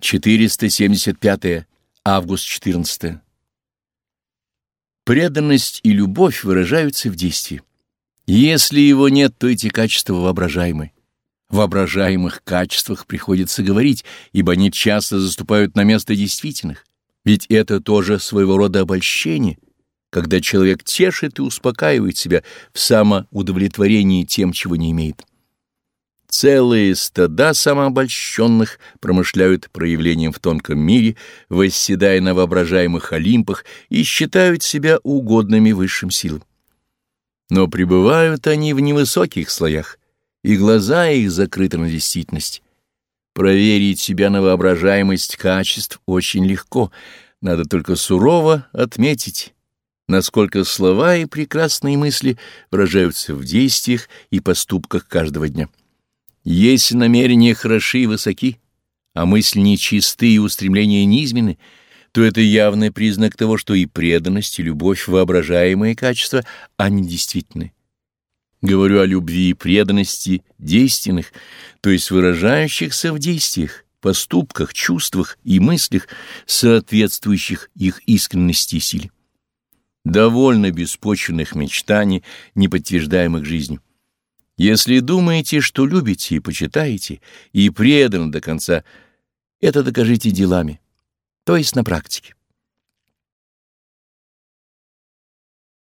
475 август 14 Преданность и любовь выражаются в действии. Если его нет, то эти качества воображаемы. В воображаемых качествах приходится говорить, ибо они часто заступают на место действительных. Ведь это тоже своего рода обольщение, когда человек тешит и успокаивает себя в самоудовлетворении тем, чего не имеет. Целые стада самообольщенных промышляют проявлением в тонком мире, восседая на воображаемых олимпах и считают себя угодными высшим силам. Но пребывают они в невысоких слоях, и глаза их закрыты на действительность. Проверить себя на воображаемость качеств очень легко, надо только сурово отметить, насколько слова и прекрасные мысли выражаются в действиях и поступках каждого дня. Если намерения хороши и высоки, а мысли нечисты и устремления низменны, то это явный признак того, что и преданность, и любовь — воображаемые качества, а не действительны. Говорю о любви и преданности действенных, то есть выражающихся в действиях, поступках, чувствах и мыслях, соответствующих их искренности и силе. Довольно беспочвенных мечтаний, не подтверждаемых жизнью. Если думаете, что любите и почитаете, и преданы до конца, это докажите делами, то есть на практике.